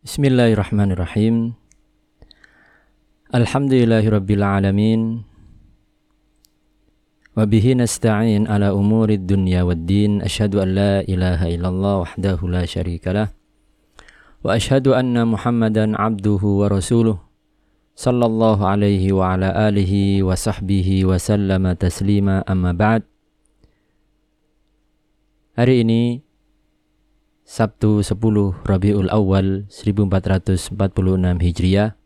Bismillahirrahmanirrahim. Alhamdulillahirabbil alamin. Wa bihi nasta'in ala umuri dunya waddin. Asyhadu an la ilaha illallah wahdahu la syarikalah. Wa asyhadu anna Muhammadan abduhu wa rasuluh. Sallallahu alaihi wa ala alihi wa sahbihi wa sallama taslima amma ba'd. Hari ini Sabtu 10 Rabiul Awal 1446 Hijriah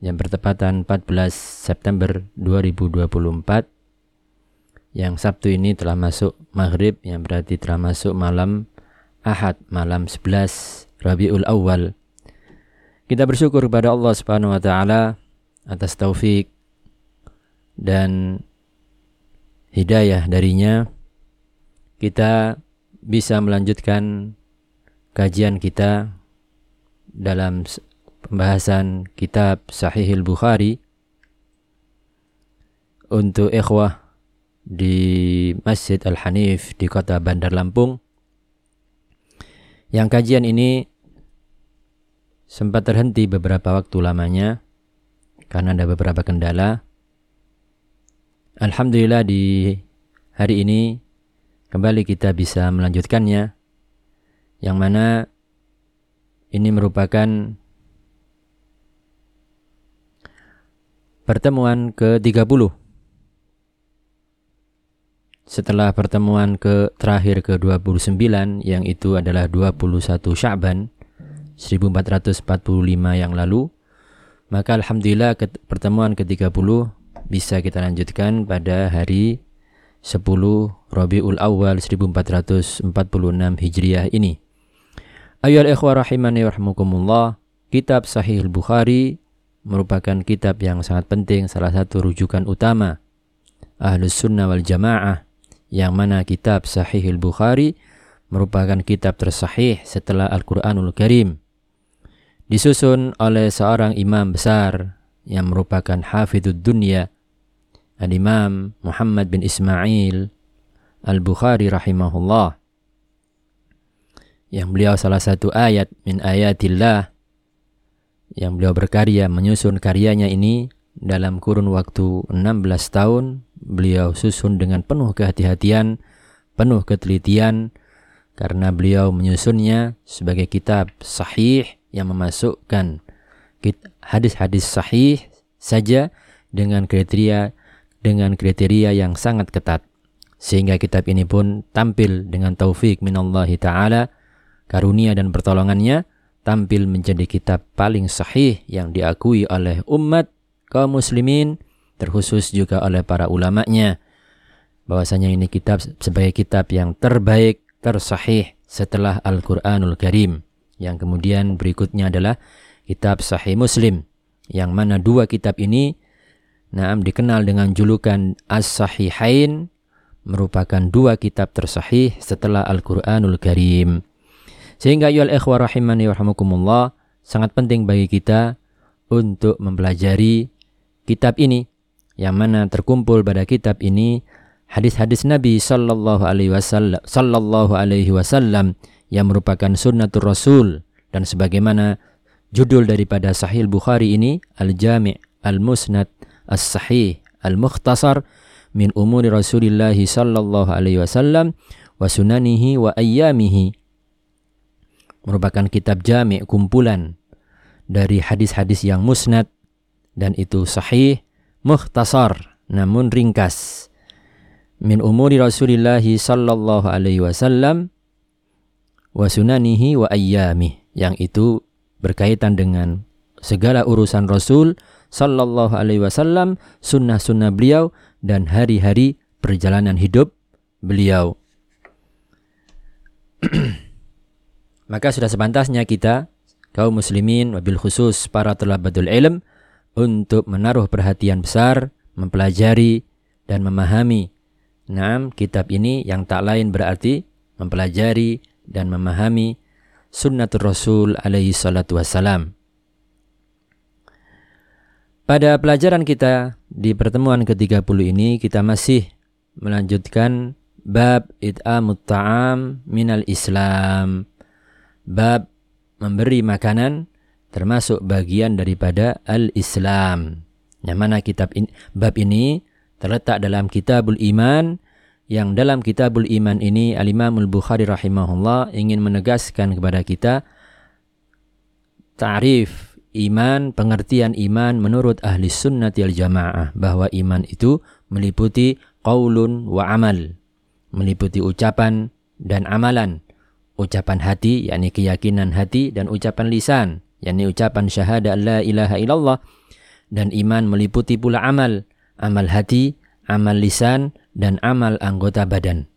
yang bertepatan 14 September 2024 yang Sabtu ini telah masuk Maghrib yang berarti telah masuk malam Ahad malam 11 Rabiul Awal. Kita bersyukur kepada Allah Subhanahu wa taala atas taufik dan hidayah darinya. Kita bisa melanjutkan kajian kita dalam pembahasan kitab Sahihil Bukhari untuk ikhwah di Masjid Al-Hanif di kota Bandar Lampung. Yang kajian ini sempat terhenti beberapa waktu lamanya karena ada beberapa kendala. Alhamdulillah di hari ini kembali kita bisa melanjutkannya yang mana ini merupakan pertemuan ke-30 setelah pertemuan ke terakhir ke-29 yang itu adalah 21 Sya'ban 1445 yang lalu maka alhamdulillah ke pertemuan ke-30 bisa kita lanjutkan pada hari 10 Rabiul Awal 1446 Hijriah ini. Ayol ikhwah rahimani warahmukumullah, kitab Sahih Bukhari merupakan kitab yang sangat penting, salah satu rujukan utama Ahlus Sunnah wal Jamaah, yang mana kitab Sahih Bukhari merupakan kitab tersahih setelah Al-Quranul Karim. Disusun oleh seorang imam besar yang merupakan hafidud dunia, Al-Imam Muhammad bin Ismail Al-Bukhari rahimahullah yang beliau salah satu ayat min ayatillah. Yang beliau berkarya menyusun karyanya ini dalam kurun waktu 16 tahun beliau susun dengan penuh kehati-hatian, penuh ketelitian karena beliau menyusunnya sebagai kitab sahih yang memasukkan hadis-hadis sahih saja dengan kriteria dengan kriteria yang sangat ketat. Sehingga kitab ini pun tampil dengan taufik minallahi taala karunia dan pertolongannya tampil menjadi kitab paling sahih yang diakui oleh umat kaum muslimin terkhusus juga oleh para ulamanya bahwasanya ini kitab sebagai kitab yang terbaik tersahih setelah Al-Qur'anul Karim yang kemudian berikutnya adalah kitab Sahih Muslim yang mana dua kitab ini Naam dikenal dengan julukan As-Sahihain merupakan dua kitab tersahih setelah Al-Qur'anul Karim. Sehingga yul ikhwah rahimani warahmukumullah sangat penting bagi kita untuk mempelajari kitab ini yang mana terkumpul pada kitab ini hadis-hadis Nabi sallallahu alaihi wasallam sallallahu alaihi wasallam yang merupakan sunnatul rasul dan sebagaimana judul daripada Sahih Bukhari ini Al-Jami' Al-Musnad As-Sahih Al-Mukhtasar min umuri Rasulillah sallallahu alaihi wasallam wa sunanihi wa ayyamihi merupakan kitab jami' kumpulan dari hadis-hadis yang musnad dan itu sahih mukhtasar namun ringkas. Min umuri Rasulillah sallallahu alaihi wasallam wa sunanihi wa ayyamih yang itu berkaitan dengan segala urusan Rasul sallallahu alaihi wasallam sunnah-sunnah beliau dan hari-hari perjalanan hidup beliau Maka sudah sepantasnya kita kaum muslimin wabil khusus para talabatul ilm untuk menaruh perhatian besar, mempelajari dan memahami enam kitab ini yang tak lain berarti mempelajari dan memahami sunnatul Rasul alaihi salatu wassalam. Pada pelajaran kita di pertemuan ke-30 ini kita masih melanjutkan bab it'amut ta'am minal Islam bab memberi makanan termasuk bagian daripada al-Islam. Yang mana kitab in, bab ini terletak dalam Kitabul Iman yang dalam Kitabul Iman ini Al-Imam Al-Bukhari rahimahullah ingin menegaskan kepada kita ta'rif iman, pengertian iman menurut ahli sunnati al jamaah bahwa iman itu meliputi qaulun wa amal, meliputi ucapan dan amalan. Ucapan hati yakni keyakinan hati dan ucapan lisan yakni ucapan syahadat la ilaha illallah dan iman meliputi pula amal, amal hati, amal lisan dan amal anggota badan.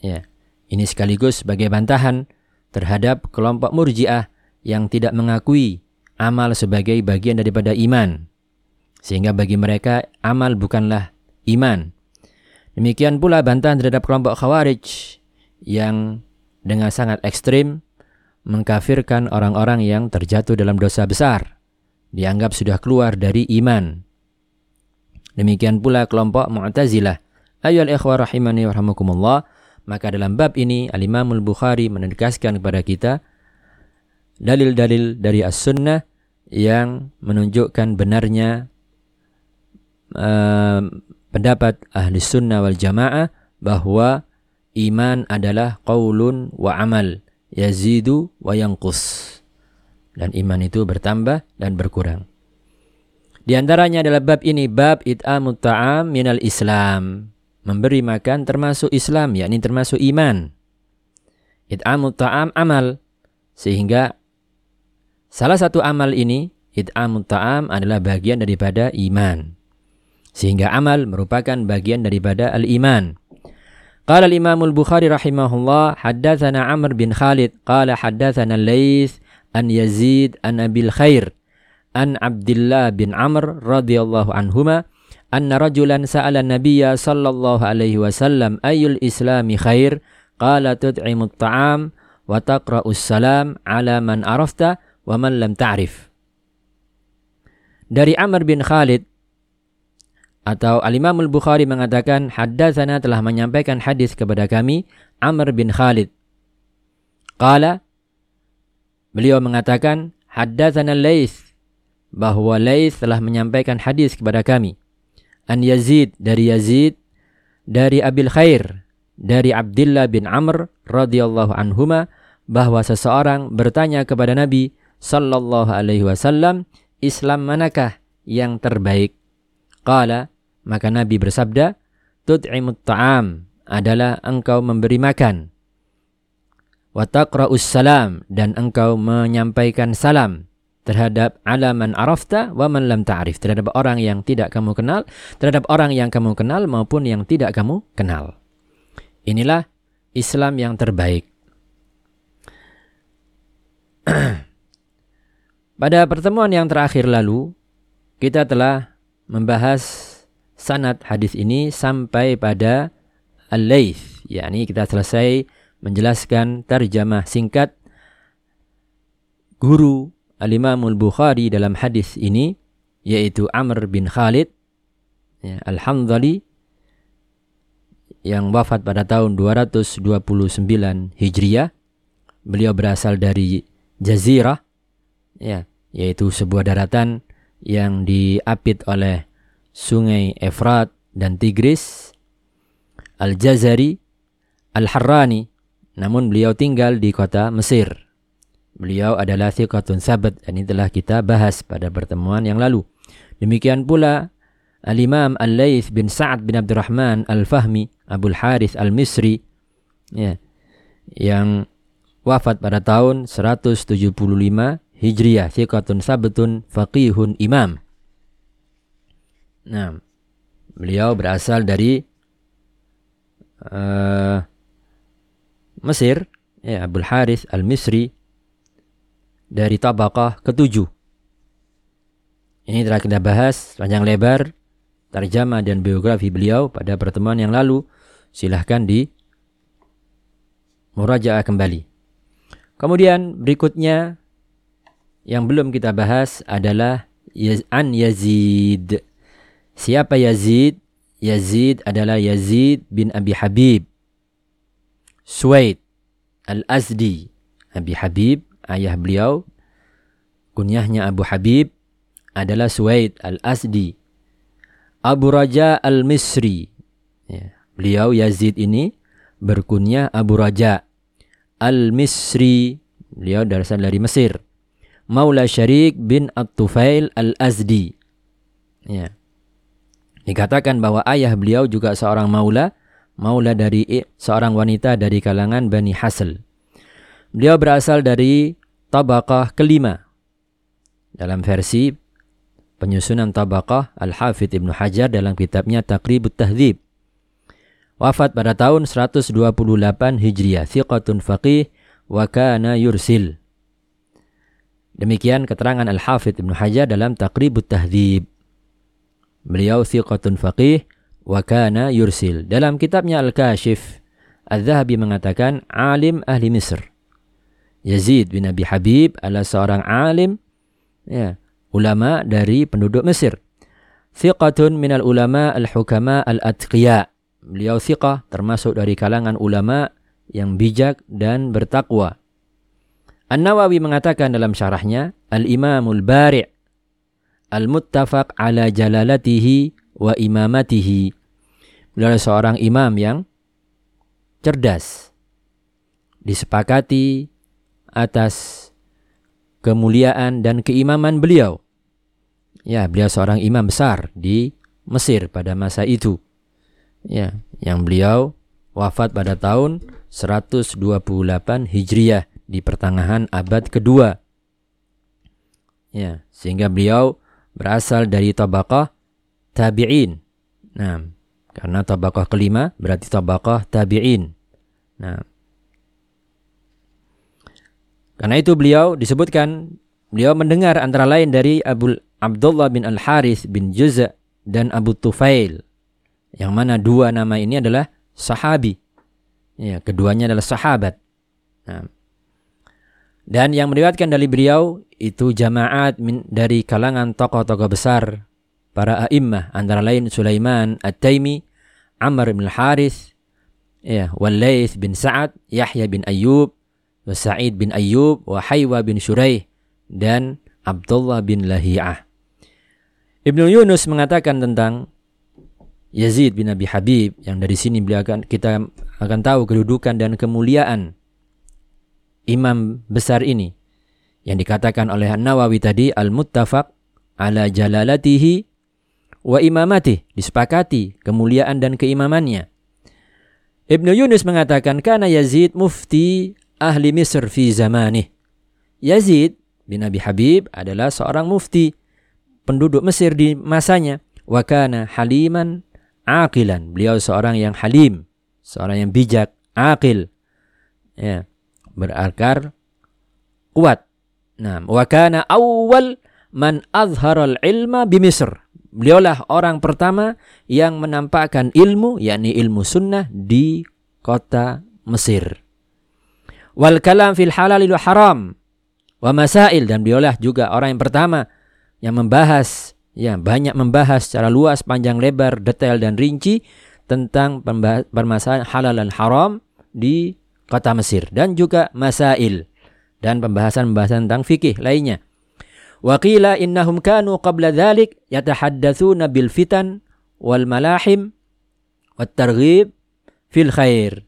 Ya. Ini sekaligus sebagai bantahan terhadap kelompok Murji'ah yang tidak mengakui amal sebagai bagian daripada iman. Sehingga bagi mereka amal bukanlah iman. Demikian pula bantahan terhadap kelompok Khawarij yang dengan sangat ekstrim mengkafirkan orang-orang yang terjatuh dalam dosa besar. Dianggap sudah keluar dari iman. Demikian pula kelompok Mu'tazilah. Ayol ikhwah rahimani wa Maka dalam bab ini Al-Imamul Bukhari menegaskan kepada kita dalil-dalil dari As-Sunnah yang menunjukkan benarnya uh, pendapat ahli sunnah wal jamaah bahwa iman adalah qaulun wa amal yazidu wa yanqus dan iman itu bertambah dan berkurang di antaranya adalah bab ini bab it'amut ta'am minal Islam. Memberi makan termasuk Islam, yakni termasuk iman. It'amut ta'am amal. Sehingga salah satu amal ini, it'amut ta'am adalah bagian daripada iman. Sehingga amal merupakan bagian daripada al-iman. Qala al-Imam al-Bukhari rahimahullah haddatsana Amr bin Khalid qala haddatsana Laits an Yazid an Abil Khair an Abdullah bin Amr radhiyallahu anhuma anna rajulan sa'ala nabiyya sallallahu alaihi wasallam ayul islami khair qala tut'imu at-ta'am wa taqra'us salam ala man arafta wa man lam ta'rif dari Amr bin Khalid atau Al-Imam Al-Bukhari mengatakan haddatsana telah menyampaikan hadis kepada kami Amr bin Khalid qala beliau mengatakan haddatsana Laits bahwa Lais telah menyampaikan hadis kepada kami. An Yazid dari Yazid dari Abil Khair dari Abdullah bin Amr radhiyallahu anhuma bahwa seseorang bertanya kepada Nabi sallallahu alaihi wasallam, Islam manakah yang terbaik? Qala, maka Nabi bersabda, tut'imut ta'am adalah engkau memberi makan. Wa taqra'us salam dan engkau menyampaikan salam terhadap alaman arafta wa man lam ta'rif. Terhadap orang yang tidak kamu kenal terhadap orang yang kamu kenal maupun yang tidak kamu kenal. Inilah Islam yang terbaik. Pada pertemuan yang terakhir lalu kita telah membahas sanad hadis ini sampai pada al-laith yakni kita selesai menjelaskan terjemah singkat guru Al-Imamul Bukhari dalam hadis ini yaitu Amr bin Khalid ya, Al-Hamdali yang wafat pada tahun 229 Hijriah. Beliau berasal dari Jazirah ya, yaitu sebuah daratan yang diapit oleh sungai Efrat dan Tigris. Al-Jazari Al-Harrani namun beliau tinggal di kota Mesir. Beliau adalah thiqatun sabat dan ini telah kita bahas pada pertemuan yang lalu. Demikian pula Al-Imam Al-Laith bin Sa'ad bin Abdurrahman Al-Fahmi Abul Harith Al-Misri ya, yang wafat pada tahun 175 Hijriah. Thiqatun sabatun faqihun imam. Nah, beliau berasal dari uh, Mesir, ya Abdul Harith Al-Misri dari tabaqah ketujuh. Ini telah kita bahas panjang lebar tarjama dan biografi beliau pada pertemuan yang lalu. Silahkan di murajaah kembali. Kemudian berikutnya yang belum kita bahas adalah An Yazid. Siapa Yazid? Yazid adalah Yazid bin Abi Habib. Suwaid Al-Azdi. Abi Habib ayah beliau kunyahnya Abu Habib adalah Suwaid al-Asdi. Abu Raja al-Misri. Ya, beliau Yazid ini berkunyah Abu Raja al-Misri. Beliau berasal dari Mesir. Maula Syarik bin At-Tufail al-Azdi. Ya. Dikatakan bahwa ayah beliau juga seorang maula, maula dari seorang wanita dari kalangan Bani Hasl. Beliau berasal dari tabaqah kelima. Dalam versi penyusunan tabaqah Al-Hafidh Ibnu Hajar dalam kitabnya Taqribut Tahdzib. Wafat pada tahun 128 Hijriah. Thiqatun faqih wa kana yursil. Demikian keterangan Al-Hafidh Ibnu Hajar dalam Taqribut Tahdzib. Beliau thiqatun faqih wa kana yursil. Dalam kitabnya Al-Kashif, Al-Zahabi mengatakan alim ahli Misr. Yazid bin Abi Habib adalah seorang alim ya, ulama dari penduduk Mesir. Thiqatun minal ulama al-hukama al-atqiya. Beliau thiqah termasuk dari kalangan ulama yang bijak dan bertakwa. An-Nawawi mengatakan dalam syarahnya, Al-Imamul Bari' al-muttafaq ala jalalatihi wa imamatihi. Beliau adalah seorang imam yang cerdas. Disepakati atas kemuliaan dan keimaman beliau. Ya, beliau seorang imam besar di Mesir pada masa itu. Ya, yang beliau wafat pada tahun 128 Hijriah di pertengahan abad kedua. Ya, sehingga beliau berasal dari tabaqah tabi'in. Nah, karena tabaqah kelima berarti tabaqah tabi'in. Nah, karena itu beliau disebutkan beliau mendengar antara lain dari Abu Abdullah bin Al Harith bin Juz' dan Abu Tufail. Yang mana dua nama ini adalah sahabi. Ya, keduanya adalah sahabat. Nah, dan yang meriwayatkan dari beliau itu jamaat dari kalangan tokoh-tokoh besar para a'immah antara lain Sulaiman At-Taimi, Amr bin Al-Harith, ya, Walaith bin Sa'ad, Yahya bin Ayyub, Sa'id bin Ayyub, wa Haywa bin Shuraih dan Abdullah bin Lahiyah. Ibnu Yunus mengatakan tentang Yazid bin Abi Habib yang dari sini beliau akan kita akan tahu kedudukan dan kemuliaan imam besar ini yang dikatakan oleh An-Nawawi tadi al-muttafaq ala jalalatihi wa imamati disepakati kemuliaan dan keimamannya. Ibnu Yunus mengatakan karena Yazid mufti ahli Misr fi zamanih. Yazid bin Abi Habib adalah seorang mufti penduduk Mesir di masanya. Wa kana haliman aqilan. Beliau seorang yang halim, seorang yang bijak, akil. Ya berakar kuat. Nah, wa kana awwal man azharal ilma bi Misr. Beliaulah orang pertama yang menampakkan ilmu, yakni ilmu sunnah di kota Mesir. Wal kalam fil halal wa haram wa masail dan beliaulah juga orang yang pertama yang membahas ya banyak membahas secara luas panjang lebar detail dan rinci tentang permasalahan halal dan haram di kota Mesir dan juga masail dan pembahasan-pembahasan tentang fikih lainnya. Wa qila innahum kanu qabla dhalik yatahaddatsuna bil fitan wal malahim wat targhib fil khair.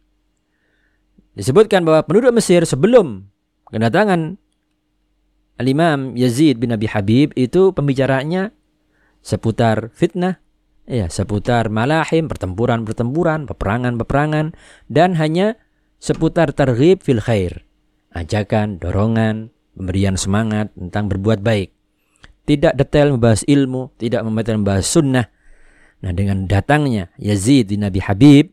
Disebutkan bahwa penduduk Mesir sebelum kedatangan Al-Imam Yazid bin Abi Habib itu pembicaraannya seputar fitnah, ya, seputar malahim, pertempuran-pertempuran, peperangan-peperangan dan hanya seputar targhib fil khair. Ajakan, dorongan, pemberian semangat tentang berbuat baik. Tidak detail membahas ilmu, tidak membahas sunnah. Nah dengan datangnya Yazid bin Nabi Habib,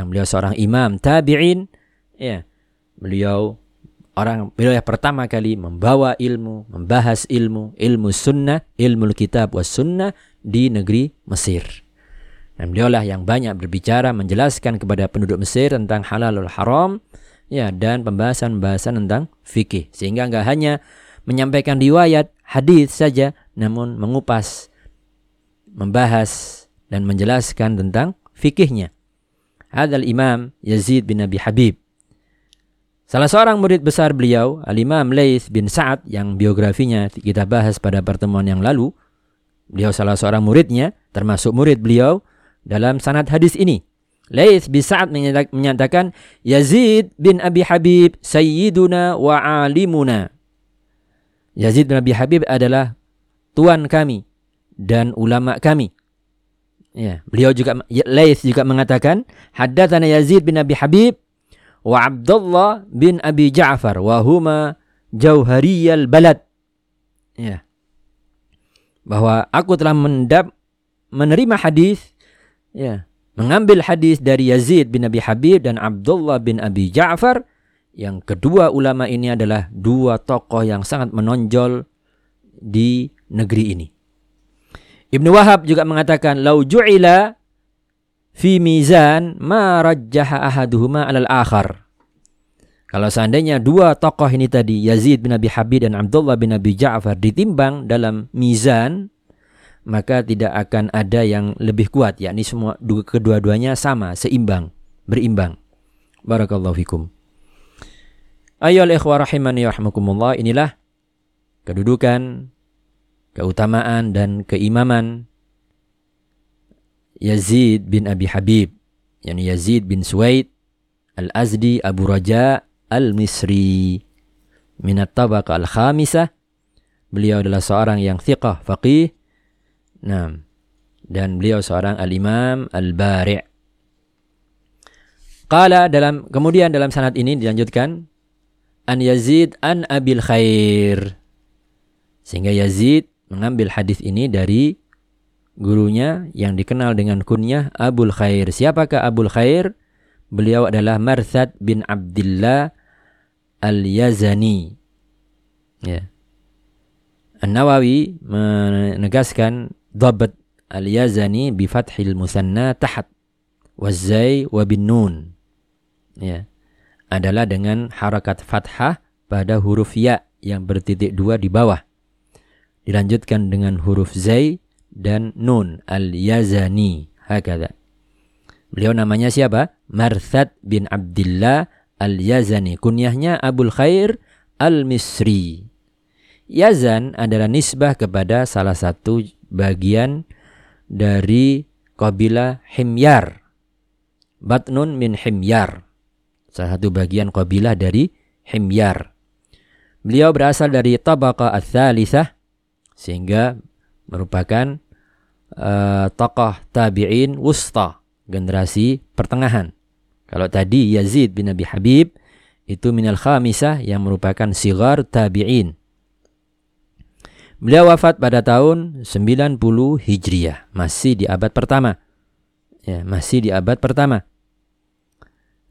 yang beliau seorang imam tabi'in, ya beliau orang beliau yang pertama kali membawa ilmu, membahas ilmu, ilmu sunnah, ilmu kitab was sunnah di negeri Mesir. Dan beliaulah yang banyak berbicara menjelaskan kepada penduduk Mesir tentang halalul haram ya dan pembahasan-pembahasan tentang fikih sehingga enggak hanya menyampaikan riwayat hadis saja namun mengupas membahas dan menjelaskan tentang fikihnya. Hadal Imam Yazid bin Abi Habib. Salah seorang murid besar beliau, Al-Imam Laith bin Sa'ad yang biografinya kita bahas pada pertemuan yang lalu. Beliau salah seorang muridnya, termasuk murid beliau dalam sanad hadis ini. Laith bin Sa'ad menyatakan Yazid bin Abi Habib sayyiduna wa alimuna. Yazid bin Abi Habib adalah tuan kami dan ulama kami. Ya, beliau juga Laith juga mengatakan haddatsana Yazid bin Abi Habib wa Abdullah bin Abi Ja'far wa huma jauhariyal balad. Ya. Bahwa aku telah mendap menerima hadis ya, mengambil hadis dari Yazid bin Abi Habib dan Abdullah bin Abi Ja'far yang kedua ulama ini adalah dua tokoh yang sangat menonjol di negeri ini. Ibnu Wahab juga mengatakan lau ju'ila fi mizan ma rajjaha ahaduhuma alal akhar. Kalau seandainya dua tokoh ini tadi Yazid bin Abi Habib dan Abdullah bin Abi Ja'far ditimbang dalam mizan maka tidak akan ada yang lebih kuat yakni semua kedua-duanya sama seimbang berimbang. Barakallahu fikum. Ayolah ikhwah rahimani rahmakumullah inilah kedudukan keutamaan dan keimaman Yazid bin Abi Habib yakni Yazid bin Suwaid Al-Azdi Abu Raja Al-Misri minat tabaq al-khamisah beliau adalah seorang yang thiqah faqih nah dan beliau seorang al-imam al-bari' Qala dalam kemudian dalam sanad ini dilanjutkan an Yazid an Abil Khair sehingga Yazid mengambil hadis ini dari gurunya yang dikenal dengan kunyah Abul Khair. Siapakah Abul Khair? Beliau adalah Marsad bin Abdullah Al-Yazani. Ya. An-Nawawi menegaskan dhabat Al-Yazani bi fathil musanna tahat wazai wa bin nun. Ya. Adalah dengan harakat fathah pada huruf ya yang bertitik dua di bawah. Dilanjutkan dengan huruf zai dan nun al-yazani hakada. Beliau namanya siapa? Marthad bin Abdullah al-Yazani. Kunyahnya Abul Khair al-Misri. Yazan adalah nisbah kepada salah satu bagian dari kabilah Himyar. Batnun min Himyar. Salah satu bagian kabilah dari Himyar. Beliau berasal dari Tabaqa al-Thalithah sehingga merupakan uh, tokoh tabi'in wusta, generasi pertengahan. Kalau tadi Yazid bin Abi Habib itu minal khamisah yang merupakan sigar tabi'in. Beliau wafat pada tahun 90 Hijriah, masih di abad pertama. Ya, masih di abad pertama.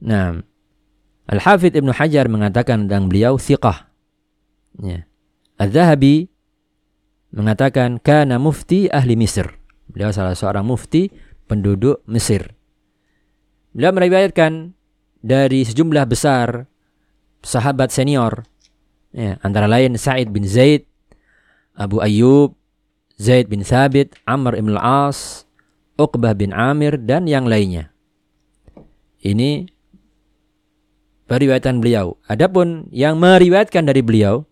Nah, Al-Hafidh Ibnu Hajar mengatakan tentang beliau thiqah. Ya. Al-Zahabi mengatakan kana mufti ahli Mesir. Beliau salah seorang mufti penduduk Mesir. Beliau meriwayatkan dari sejumlah besar sahabat senior ya, antara lain Sa'id bin Zaid, Abu Ayyub, Zaid bin Thabit, Amr ibn al-As, Uqbah bin Amir dan yang lainnya. Ini periwayatan beliau. Adapun yang meriwayatkan dari beliau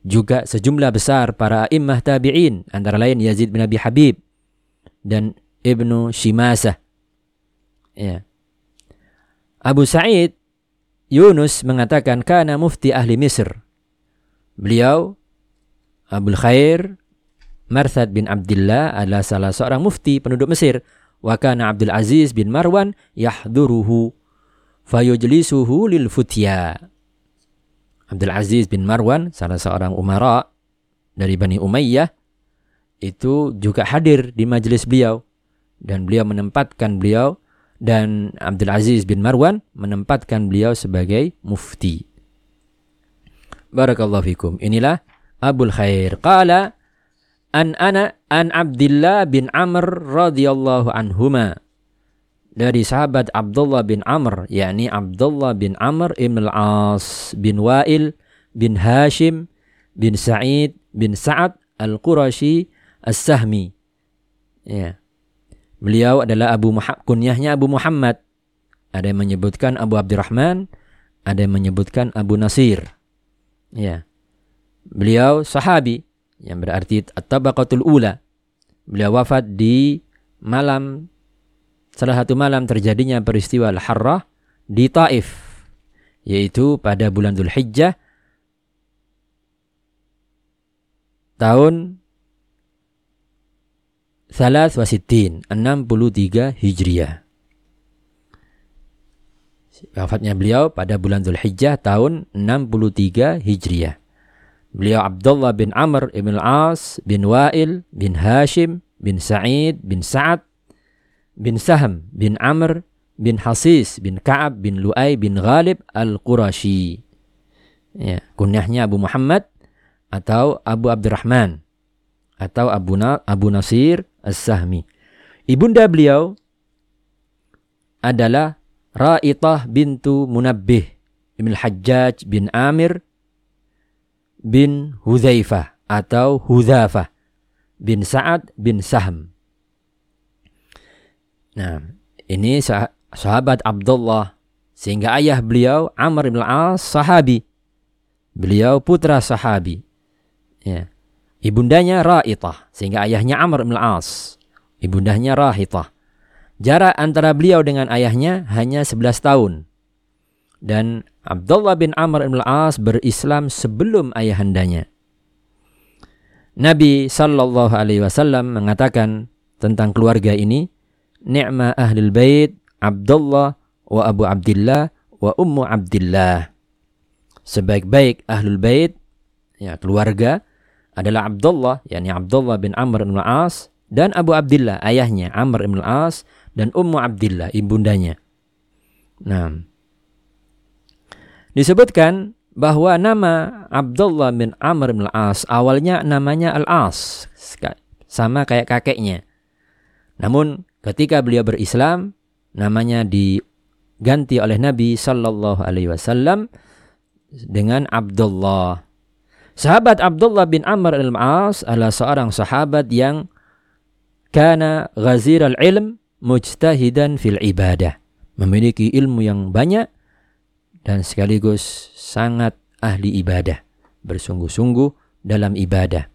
juga sejumlah besar para imah tabi'in antara lain Yazid bin Abi Habib dan Ibnu Shimasah. Ya. Abu Sa'id Yunus mengatakan kana mufti ahli Misr. Beliau Abul Khair Marthad bin Abdullah adalah salah seorang mufti penduduk Mesir. Wa kana Abdul Aziz bin Marwan yahduruhu fayujlisuhu lil futya. Abdul Aziz bin Marwan, salah seorang umara dari Bani Umayyah, itu juga hadir di majelis beliau. Dan beliau menempatkan beliau dan Abdul Aziz bin Marwan menempatkan beliau sebagai mufti. Barakallahu fikum. Inilah Abul Khair. Qala an ana an Abdullah bin Amr radhiyallahu anhuma dari sahabat Abdullah bin Amr yakni Abdullah bin Amr ibn al-As bin Wa'il bin Hashim bin Sa'id bin Sa'ad al-Qurashi as-Sahmi ya beliau adalah Abu Muhammad kunyahnya Abu Muhammad ada yang menyebutkan Abu Abdurrahman ada yang menyebutkan Abu Nasir. Ya. Beliau sahabi yang berarti at-tabaqatul ula. Beliau wafat di malam salah satu malam terjadinya peristiwa Al-Harrah di Taif yaitu pada bulan Dzulhijjah tahun Salas wasitin 63 Hijriah. Wafatnya beliau pada bulan Zulhijjah tahun 63 Hijriah. Beliau Abdullah bin Amr ibn al-As bin Wa'il bin Hashim bin Sa'id bin Sa'ad bin Saham bin Amr bin Hasis bin Ka'ab bin Lu'ay bin Ghalib al-Qurashi. Ya, kunyahnya Abu Muhammad atau Abu Abdurrahman atau Abu, Na Abu Nasir As-Sahmi. Ibunda beliau adalah Ra'itah bintu Munabbih bin Hajjaj bin Amir bin Hudzaifah atau Hudzafah bin Sa'ad bin Sahm. Nah, ini sah sahabat Abdullah sehingga ayah beliau Amr bin Al-As sahabi. Beliau putra sahabi. Ya. Ibundanya Ra'itah sehingga ayahnya Amr bin Al-As. Ibundanya Rahitah. Jarak antara beliau dengan ayahnya hanya 11 tahun. Dan Abdullah bin Amr bin Al-As berislam sebelum ayahandanya. Nabi sallallahu alaihi wasallam mengatakan tentang keluarga ini, "Ni'ma ahlul bait Abdullah wa Abu Abdullah wa Ummu Abdullah." Sebaik-baik ahlul bait ya keluarga adalah Abdullah yakni Abdullah bin Amr bin Al-As dan Abu Abdullah ayahnya Amr bin Al-As dan Ummu Abdullah ibundanya. Nah, Disebutkan bahwa nama Abdullah bin Amr bin Al-As awalnya namanya Al-As, sama kayak kakeknya. Namun ketika beliau berislam, namanya diganti oleh Nabi Sallallahu Alaihi Wasallam dengan Abdullah. Sahabat Abdullah bin Amr al-As adalah seorang sahabat yang kana ghazir al-ilm mujtahidan fil ibadah. Memiliki ilmu yang banyak dan sekaligus sangat ahli ibadah, bersungguh-sungguh dalam ibadah.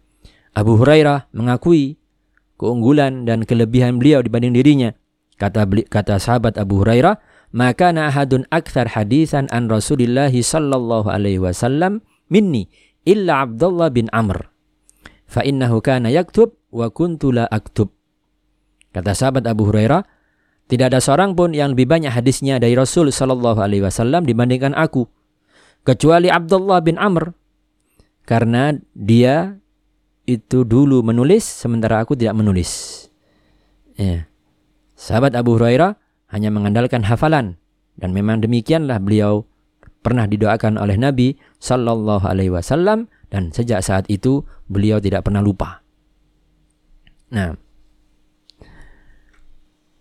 Abu Hurairah mengakui keunggulan dan kelebihan beliau dibanding dirinya. Kata kata sahabat Abu Hurairah, maka ahadun akthar hadisan an Rasulillah sallallahu alaihi wasallam minni illa Abdullah bin Amr. Fa innahu kana yaktub wa kuntu la aktub. Kata sahabat Abu Hurairah, tidak ada seorang pun yang lebih banyak hadisnya dari Rasul Shallallahu Alaihi Wasallam dibandingkan aku, kecuali Abdullah bin Amr, karena dia itu dulu menulis sementara aku tidak menulis. Ya. Sahabat Abu Hurairah hanya mengandalkan hafalan dan memang demikianlah beliau pernah didoakan oleh Nabi Shallallahu Alaihi Wasallam dan sejak saat itu beliau tidak pernah lupa. Nah,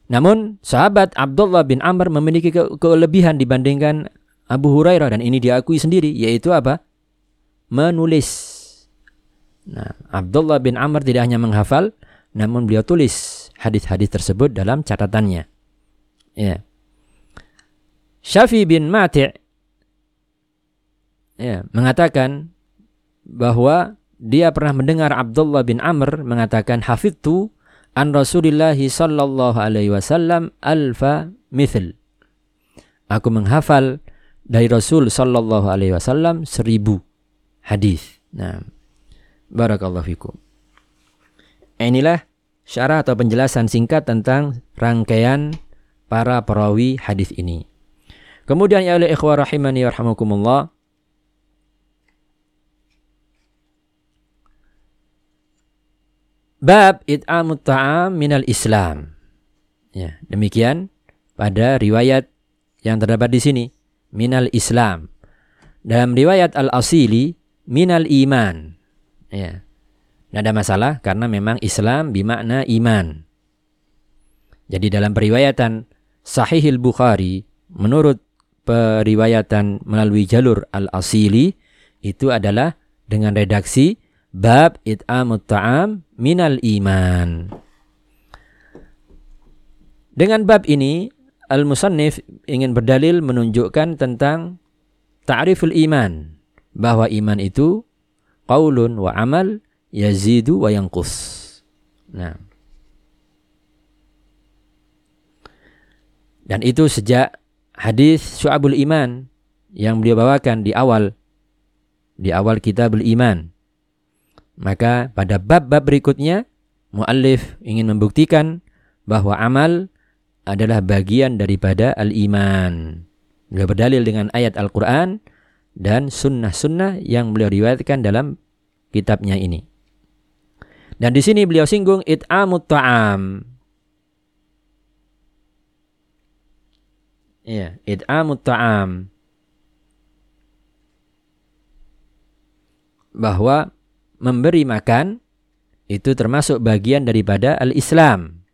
namun sahabat Abdullah bin Amr memiliki ke kelebihan dibandingkan Abu Hurairah dan ini diakui sendiri yaitu apa? Menulis. Nah, Abdullah bin Amr tidak hanya menghafal namun beliau tulis hadis-hadis tersebut dalam catatannya. Ya. Syafi bin Mati' ya, mengatakan bahwa dia pernah mendengar Abdullah bin Amr mengatakan hafidtu an Rasulillah sallallahu alaihi wasallam alfa mithl. Aku menghafal dari Rasul sallallahu alaihi wasallam seribu hadis. Nah, barakallahu fikum. Inilah syarah atau penjelasan singkat tentang rangkaian para perawi hadis ini. Kemudian ya ikhwah rahimani warahmukumullah Bab it'amut ta'am minal Islam. Ya, demikian pada riwayat yang terdapat di sini minal Islam. Dalam riwayat Al-Asili minal iman. Ya. Tidak ada masalah karena memang Islam bermakna iman. Jadi dalam periwayatan Sahihil Bukhari menurut periwayatan melalui jalur Al-Asili itu adalah dengan redaksi bab it'amut ta'am minal iman. Dengan bab ini, Al-Musannif ingin berdalil menunjukkan tentang ta'riful iman bahwa iman itu qaulun wa amal yazidu wa yanqus. Nah. Dan itu sejak hadis Syu'abul Iman yang beliau bawakan di awal di awal kita beriman. Maka pada bab-bab berikutnya muallif ingin membuktikan bahwa amal adalah bagian daripada al-iman. Beliau berdalil dengan ayat Al-Qur'an dan sunnah-sunnah yang beliau riwayatkan dalam kitabnya ini. Dan di sini beliau singgung it'amut ta'am. Ya, it'amut ta'am. Bahwa memberi makan itu termasuk bagian daripada al-Islam.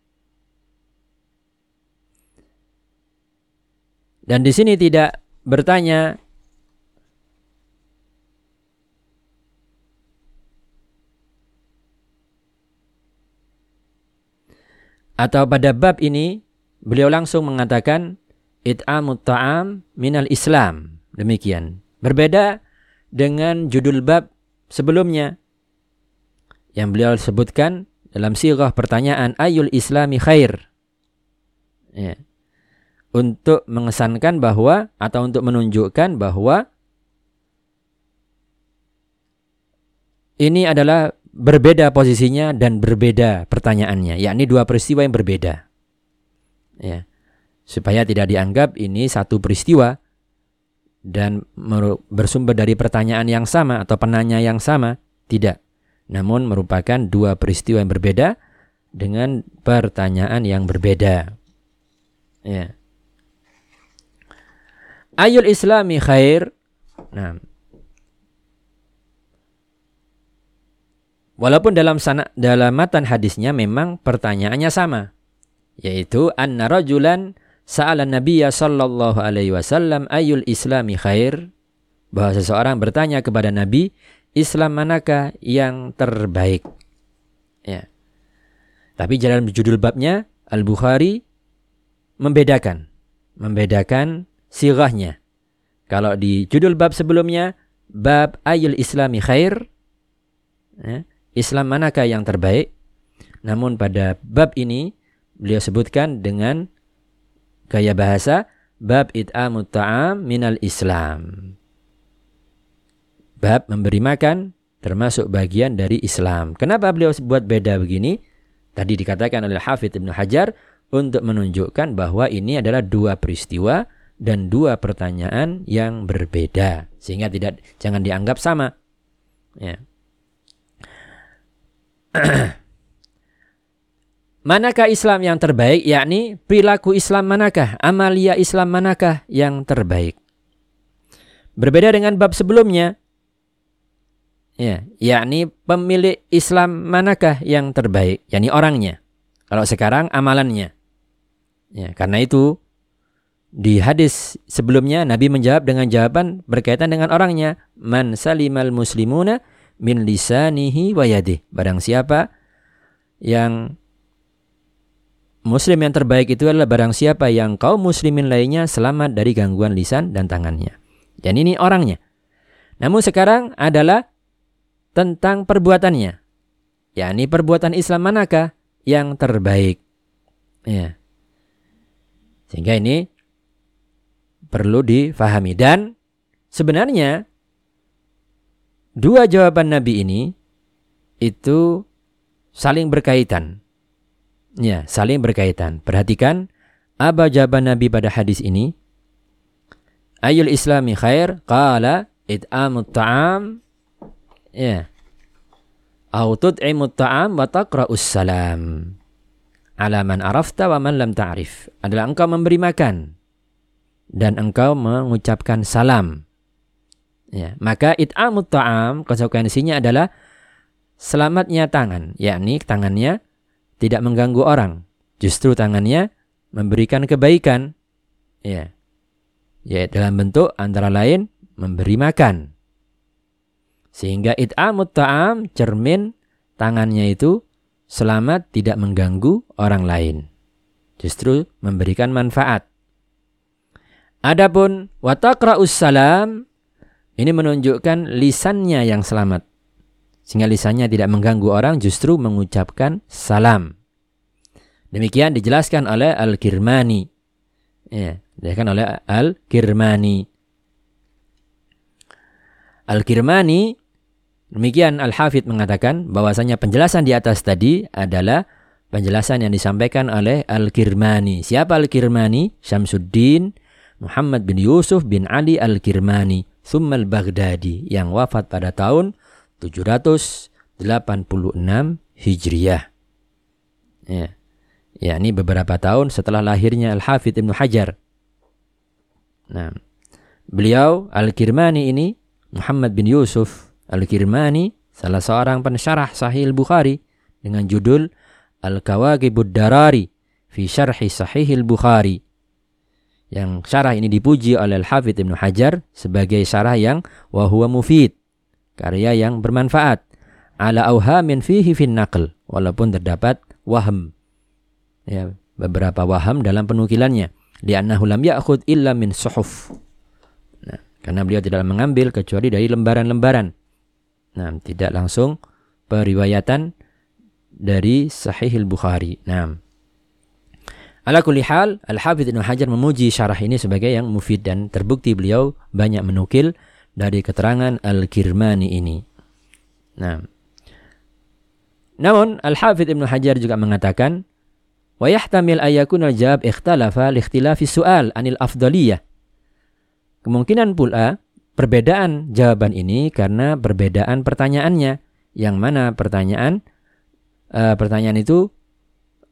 Dan di sini tidak bertanya Atau pada bab ini beliau langsung mengatakan it'amut ta'am minal Islam. Demikian. Berbeda dengan judul bab sebelumnya yang beliau sebutkan dalam sirah pertanyaan ayul islami khair. Ya. Untuk mengesankan bahwa atau untuk menunjukkan bahwa ini adalah berbeda posisinya dan berbeda pertanyaannya, yakni dua peristiwa yang berbeda. Ya. Supaya tidak dianggap ini satu peristiwa dan bersumber dari pertanyaan yang sama atau penanya yang sama, tidak. Namun merupakan dua peristiwa yang berbeda dengan pertanyaan yang berbeda. Ya. Ayul Islami khair. Nah, Walaupun dalam sana, dalam matan hadisnya memang pertanyaannya sama, yaitu anna rajulan sa'ala nabiyya sallallahu alaihi wasallam ayul islami khair bahwa seseorang bertanya kepada Nabi, Islam manakah yang terbaik? Ya. Tapi dalam judul babnya Al-Bukhari membedakan, membedakan sirahnya. Kalau di judul bab sebelumnya bab ayul islami khair ya, Islam manakah yang terbaik? Namun pada bab ini beliau sebutkan dengan gaya bahasa bab it'amut ta'am minal Islam. Bab memberi makan termasuk bagian dari Islam. Kenapa beliau buat beda begini? Tadi dikatakan oleh Hafidh Ibnu Hajar untuk menunjukkan bahwa ini adalah dua peristiwa dan dua pertanyaan yang berbeda sehingga tidak jangan dianggap sama. Ya. manakah Islam yang terbaik? Yakni perilaku Islam manakah? Amalia Islam manakah yang terbaik? Berbeda dengan bab sebelumnya. Ya, yakni pemilik Islam manakah yang terbaik? Yakni orangnya. Kalau sekarang amalannya. Ya, karena itu di hadis sebelumnya Nabi menjawab dengan jawaban berkaitan dengan orangnya. Man salimal muslimuna min lisanihi wa yadih. Barang siapa yang muslim yang terbaik itu adalah barang siapa yang kaum muslimin lainnya selamat dari gangguan lisan dan tangannya. Dan ini orangnya. Namun sekarang adalah tentang perbuatannya. yakni perbuatan Islam manakah yang terbaik? Ya. Sehingga ini perlu difahami dan sebenarnya Dua jawaban Nabi ini itu saling berkaitan. Ya, saling berkaitan. Perhatikan apa jawaban Nabi pada hadis ini. Ayul islami khair qala it'amut ta'am ya au tud'imut ta'am wa taqra'us salam ala man arafta wa man lam ta'rif adalah engkau memberi makan dan engkau mengucapkan salam Ya, maka it'amut ta'am konsekuensinya adalah selamatnya tangan, yakni tangannya tidak mengganggu orang. Justru tangannya memberikan kebaikan. Ya. Ya, dalam bentuk antara lain memberi makan. Sehingga it'amut ta'am cermin tangannya itu selamat tidak mengganggu orang lain. Justru memberikan manfaat. Adapun wataqra'us salam Ini menunjukkan lisannya yang selamat. Sehingga lisannya tidak mengganggu orang justru mengucapkan salam. Demikian dijelaskan oleh Al-Kirmani. Ya, dijelaskan oleh Al-Kirmani. Al-Kirmani demikian Al-Hafidh mengatakan bahwasanya penjelasan di atas tadi adalah penjelasan yang disampaikan oleh Al-Kirmani. Siapa Al-Kirmani? Syamsuddin Muhammad bin Yusuf bin Ali Al-Kirmani, Thummal Baghdadi yang wafat pada tahun 786 Hijriyah. Ya. Ya, ini beberapa tahun setelah lahirnya Al-Hafidh Ibnu Hajar. Nah, beliau Al-Kirmani ini Muhammad bin Yusuf Al-Kirmani salah seorang pensyarah Sahih Bukhari dengan judul Al-Kawakibud Darari fi Syarhi Sahih Bukhari. Yang syarah ini dipuji oleh Al-Hafidh Ibnu Hajar sebagai syarah yang wahuwa mufid, karya yang bermanfaat. Ala auhamin fihi fin naql, walaupun terdapat waham. Ya, beberapa waham dalam penukilannya. Li'annahu lam ya'khud illa min suhuf. Karena beliau tidak mengambil kecuali dari lembaran-lembaran. Nah, tidak langsung periwayatan dari Sahih Al-Bukhari. Nah, Ala Al-Hafidh Ibnu Hajar memuji syarah ini sebagai yang mufid dan terbukti beliau banyak menukil dari keterangan Al-Kirmani ini. Nah, namun Al-Hafidh Ibnu Hajar juga mengatakan, "Wa yahtamil ayyakun al-jawab ikhtalafa li ikhtilafi su'al anil afdaliyah." Kemungkinan pula perbedaan jawaban ini karena perbedaan pertanyaannya. Yang mana pertanyaan uh, pertanyaan itu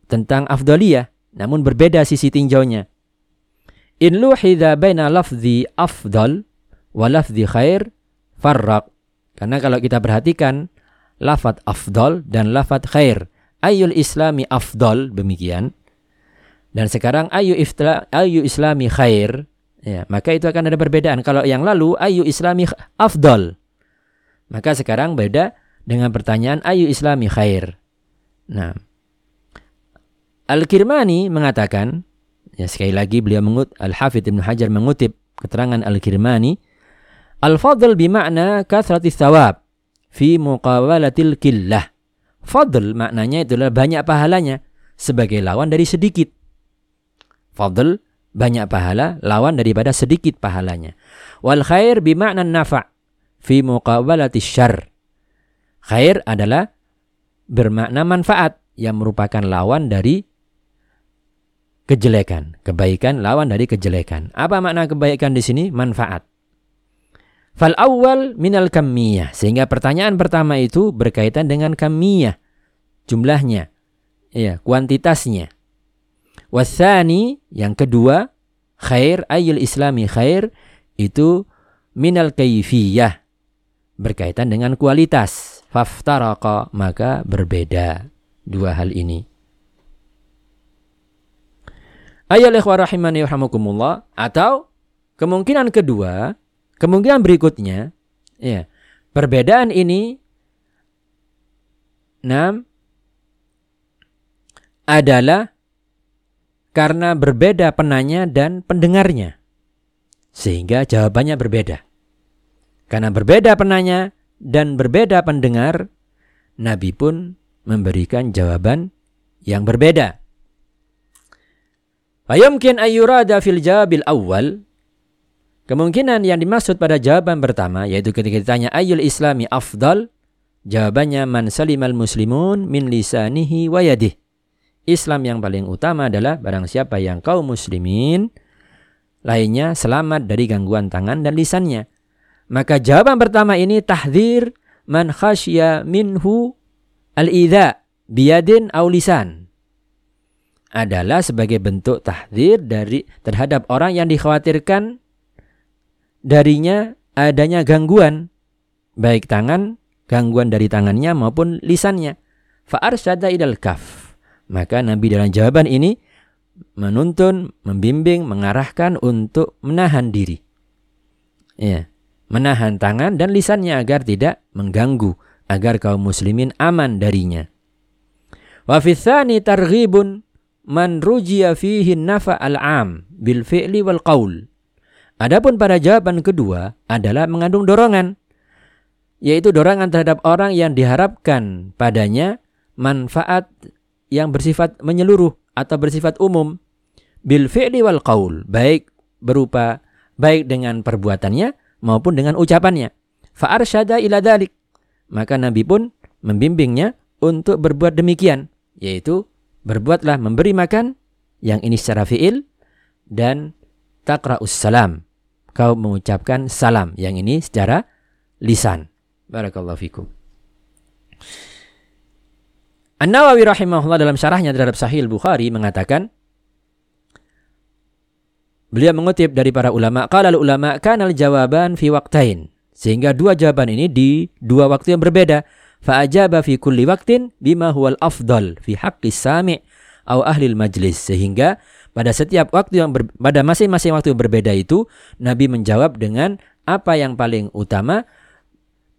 tentang afdaliyah, namun berbeda sisi tinjaunya. In luhidha baina lafzi afdal wa lafzi khair farraq. Karena kalau kita perhatikan lafat afdal dan lafat khair, ayul islami afdal demikian. Dan sekarang ayu iftla, ayu islami khair Ya, maka itu akan ada perbedaan. Kalau yang lalu ayu islami afdol. Maka sekarang beda dengan pertanyaan ayu islami khair. Nah, Al-Kirmani mengatakan, ya sekali lagi beliau mengut Al-Hafidh Ibn Hajar mengutip keterangan Al-Kirmani, Al-fadl bima'na kathratis thawab fi muqawalatil killah. Fadl maknanya itulah banyak pahalanya sebagai lawan dari sedikit. Fadl banyak pahala lawan daripada sedikit pahalanya. Wal khair bima'na nafa' fi muqabalati syarr. Khair adalah bermakna manfaat yang merupakan lawan dari kejelekan. Kebaikan lawan dari kejelekan. Apa makna kebaikan di sini? Manfaat. Fal awal minal kamiyah. Sehingga pertanyaan pertama itu berkaitan dengan kamiyah. Jumlahnya. Ya, kuantitasnya. Wasani yang kedua khair ayil islami khair itu minal kaifiyah berkaitan dengan kualitas. Faftaraka maka berbeda dua hal ini. Ayat ikhwah rahimani atau kemungkinan kedua kemungkinan berikutnya ya perbedaan ini enam adalah karena berbeda penanya dan pendengarnya. Sehingga jawabannya berbeda. Karena berbeda penanya dan berbeda pendengar, Nabi pun memberikan jawaban yang berbeda. Fayumkin ayyurada fil jawabil awal Kemungkinan yang dimaksud pada jawaban pertama yaitu ketika ditanya ayyul islami afdal jawabannya man salimal muslimun min lisanihi wa yadih Islam yang paling utama adalah barang siapa yang kaum muslimin lainnya selamat dari gangguan tangan dan lisannya. Maka jawaban pertama ini tahdzir man khasya minhu al-idza biyadin aw lisan. Adalah sebagai bentuk tahdzir dari terhadap orang yang dikhawatirkan darinya adanya gangguan baik tangan, gangguan dari tangannya maupun lisannya. Fa arsyada idal kaf maka Nabi dalam jawaban ini menuntun, membimbing, mengarahkan untuk menahan diri. Ya, menahan tangan dan lisannya agar tidak mengganggu, agar kaum muslimin aman darinya. Wa fi targhibun man rujiya fihi nafa al-am bil fi'li wal qaul. Adapun pada jawaban kedua adalah mengandung dorongan, yaitu dorongan terhadap orang yang diharapkan padanya manfaat yang bersifat menyeluruh atau bersifat umum bil fi'li wal qaul, baik berupa baik dengan perbuatannya maupun dengan ucapannya. Fa arsyada ila dalik. Maka Nabi pun membimbingnya untuk berbuat demikian, yaitu berbuatlah memberi makan yang ini secara fi'il dan taqra'us salam kau mengucapkan salam. Yang ini secara lisan. Barakallahu fikum. An-Nawawi rahimahullah dalam syarahnya terhadap Sahih Bukhari mengatakan Beliau mengutip dari para ulama, qala ulama kanal jawaban fi waqtain. Sehingga dua jawaban ini di dua waktu yang berbeda. Fa ajaba fi kulli waqtin bima huwal afdal fi haqqis sami' au ahli majlis. Sehingga pada setiap waktu yang ber, pada masing-masing waktu yang berbeda itu Nabi menjawab dengan apa yang paling utama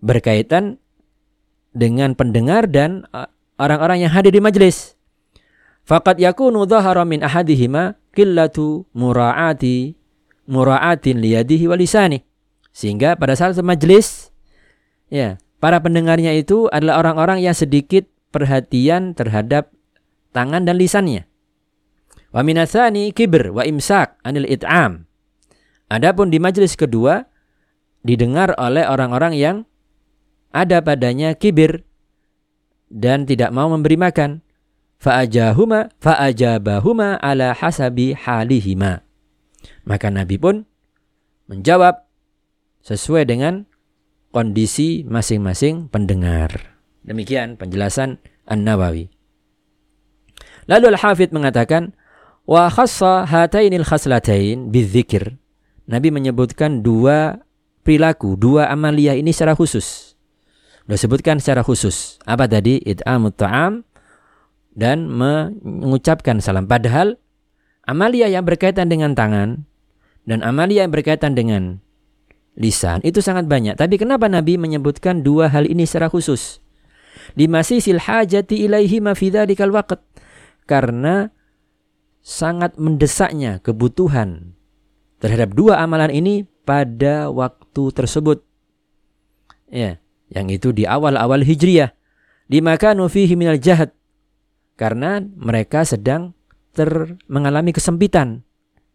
berkaitan dengan pendengar dan orang-orang yang hadir di majelis. Faqad yakunu dhahara min ahadihima qillatu mura'ati mura'atin liyadihi wa lisani. Sehingga pada saat majelis ya, para pendengarnya itu adalah orang-orang yang sedikit perhatian terhadap tangan dan lisannya. Wa minatsani kibr wa imsak anil it'am. Adapun di majelis kedua didengar oleh orang-orang yang ada padanya kibir dan tidak mau memberi makan. Fa'ajahuma fa'ajabahuma ala hasabi halihima. Maka Nabi pun menjawab sesuai dengan kondisi masing-masing pendengar. Demikian penjelasan An-Nawawi. Lalu Al-Hafidh mengatakan, Wa khassa hatainil khaslatain bidzikir. Nabi menyebutkan dua perilaku, dua amalia ini secara khusus. Sudah sebutkan secara khusus. Apa tadi? It'amut ta'am dan mengucapkan salam. Padahal amalia yang berkaitan dengan tangan dan amalia yang berkaitan dengan lisan itu sangat banyak. Tapi kenapa Nabi menyebutkan dua hal ini secara khusus? Limasisil hajati ilaihi ma fi dzalikal waqt. Karena sangat mendesaknya kebutuhan terhadap dua amalan ini pada waktu tersebut. Ya, yang itu di awal-awal Hijriyah. Dimakanu fihi minal jahat. Karena mereka sedang ter mengalami kesempitan.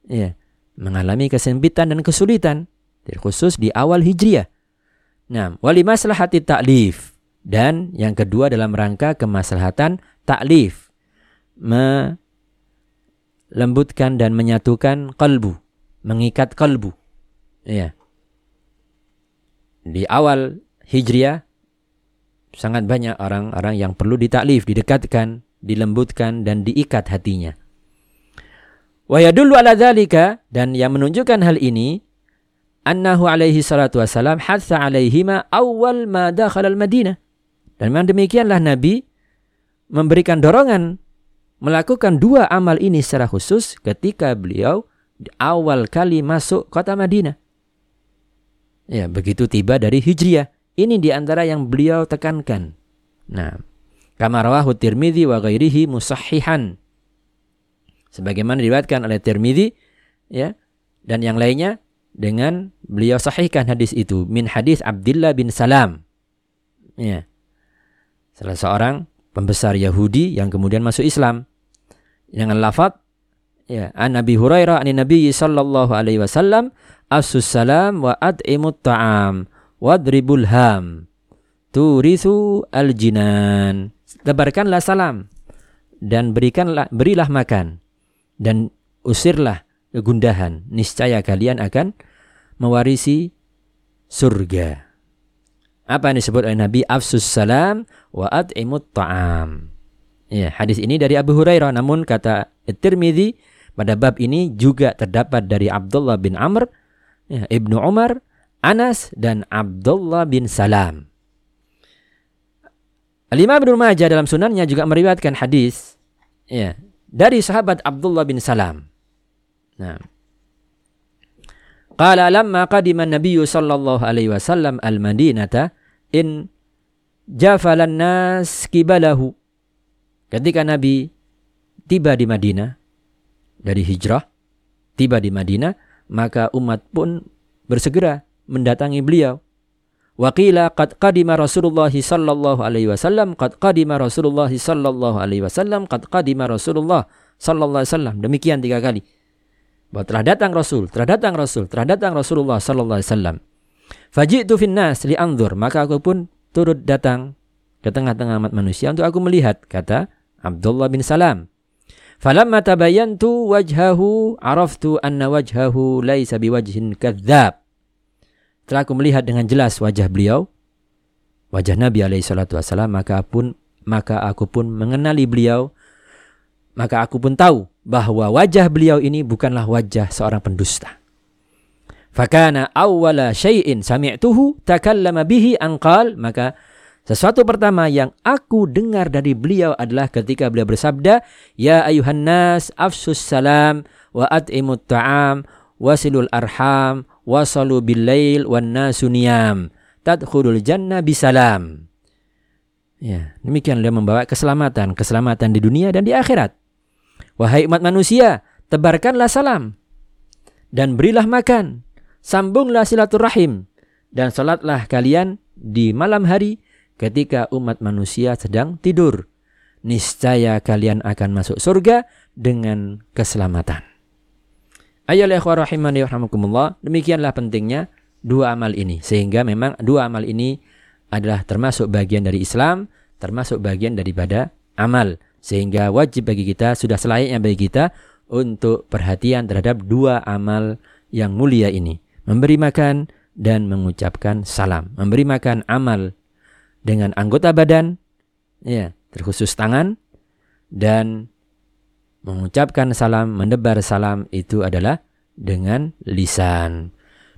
Ya, mengalami kesempitan dan kesulitan. Khusus di awal Hijriyah. Nah, wali maslahati taklif. Dan yang kedua dalam rangka kemaslahatan taklif. Me lembutkan dan menyatukan kalbu, mengikat kalbu. Ya. Di awal Hijriah sangat banyak orang-orang yang perlu ditaklif, didekatkan, dilembutkan dan diikat hatinya. Wa yadullu ala dzalika dan yang menunjukkan hal ini annahu alaihi salatu wasalam hatha alaihima awal ma dakhala al-Madinah. Dan memang demikianlah Nabi memberikan dorongan melakukan dua amal ini secara khusus ketika beliau awal kali masuk kota Madinah. Ya, begitu tiba dari Hijriah. Ini di antara yang beliau tekankan. Nah, kama rawahu Tirmidzi wa ghairihi musahhihan. Sebagaimana diriwayatkan oleh Tirmidzi ya dan yang lainnya dengan beliau sahihkan hadis itu min hadis Abdullah bin Salam. Ya. Salah seorang pembesar Yahudi yang kemudian masuk Islam dengan lafaz ya an Nabi Hurairah an Nabi sallallahu alaihi wasallam asus salam wa ad'imut ta'am wadribul ham. Turithu al jinan tebarkanlah salam. Dan berikanlah berilah makan. Dan usirlah kegundahan. Niscaya kalian akan mewarisi surga. Apa yang disebut oleh Nabi? Afsus salam wa at'imut ta'am. Ya, hadis ini dari Abu Hurairah. Namun kata Tirmidzi pada bab ini juga terdapat dari Abdullah bin Amr, ya, Ibnu Umar, Anas dan Abdullah bin Salam. Al-Imam Ibnu Majah dalam sunannya juga meriwayatkan hadis ya, dari sahabat Abdullah bin Salam. Nah, Qala lamma qadima an-nabiy sallallahu alaihi wasallam al-Madinata in jafalan nas kibalahu. Ketika Nabi tiba di Madinah dari hijrah, tiba di Madinah, maka umat pun bersegera mendatangi beliau. Waqila qad qadima Rasulullah sallallahu alaihi wasallam qad qadima Rasulullah sallallahu alaihi wasallam qad qadima Rasulullah sallallahu alaihi wasallam. Demikian tiga kali. Bahwa telah datang Rasul, telah datang Rasul, telah datang Rasulullah sallallahu alaihi wasallam. Faji'tu fin nas li anzur, maka aku pun turut datang ke tengah-tengah umat manusia untuk aku melihat, kata Abdullah bin Salam. Falamma tabayyantu wajhahu araftu anna wajhahu laisa biwajhin kadzab. Setelah aku melihat dengan jelas wajah beliau, wajah Nabi alaihi maka pun maka aku pun mengenali beliau, maka aku pun tahu bahwa wajah beliau ini bukanlah wajah seorang pendusta. Fakana awwala syai'in sami'tuhu takallama bihi anqal maka sesuatu pertama yang aku dengar dari beliau adalah ketika beliau bersabda, "Ya ayuhan nas, afsus salam wa at'imut ta'am wasilul arham wasalu bil lail wan nasuniyam tadkhulul jannah bisalam. Ya, demikian dia membawa keselamatan, keselamatan di dunia dan di akhirat. Wahai umat manusia, tebarkanlah salam dan berilah makan, sambunglah silaturahim dan salatlah kalian di malam hari ketika umat manusia sedang tidur. Niscaya kalian akan masuk surga dengan keselamatan. Ayol ikhwah rahimani rahmakumullah. Demikianlah pentingnya dua amal ini. Sehingga memang dua amal ini adalah termasuk bagian dari Islam, termasuk bagian daripada amal. Sehingga wajib bagi kita, sudah selayaknya bagi kita untuk perhatian terhadap dua amal yang mulia ini. Memberi makan dan mengucapkan salam. Memberi makan amal dengan anggota badan, ya, terkhusus tangan, dan mengucapkan salam, mendebar salam itu adalah dengan lisan.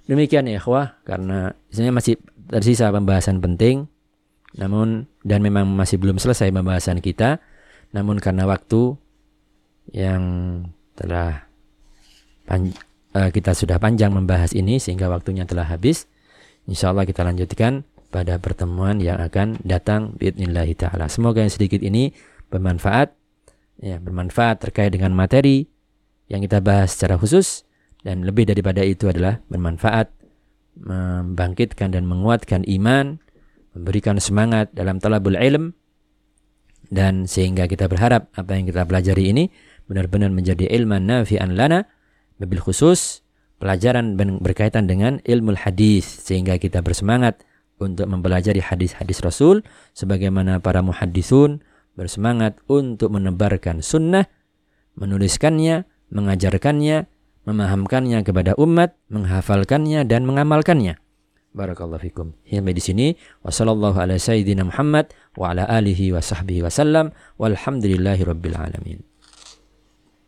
Demikian ya ikhwah, karena sebenarnya masih tersisa pembahasan penting, namun dan memang masih belum selesai pembahasan kita, namun karena waktu yang telah uh, kita sudah panjang membahas ini sehingga waktunya telah habis, insya Allah kita lanjutkan pada pertemuan yang akan datang Bismillahirrahmanirrahim. Semoga yang sedikit ini bermanfaat ya, bermanfaat terkait dengan materi yang kita bahas secara khusus. Dan lebih daripada itu adalah bermanfaat membangkitkan dan menguatkan iman, memberikan semangat dalam talabul ilm. Dan sehingga kita berharap apa yang kita pelajari ini benar-benar menjadi ilman nafi'an lana mobil khusus pelajaran berkaitan dengan ilmu hadis. Sehingga kita bersemangat untuk mempelajari hadis-hadis Rasul sebagaimana para muhaddisun bersemangat untuk menebarkan sunnah, menuliskannya, mengajarkannya, memahamkannya kepada umat, menghafalkannya dan mengamalkannya. Barakallahu fikum. Sampai di sini. Wassallallahu ala sayyidina Muhammad wa ala alihi wa sahbihi wasallam. Walhamdulillahi rabbil alamin.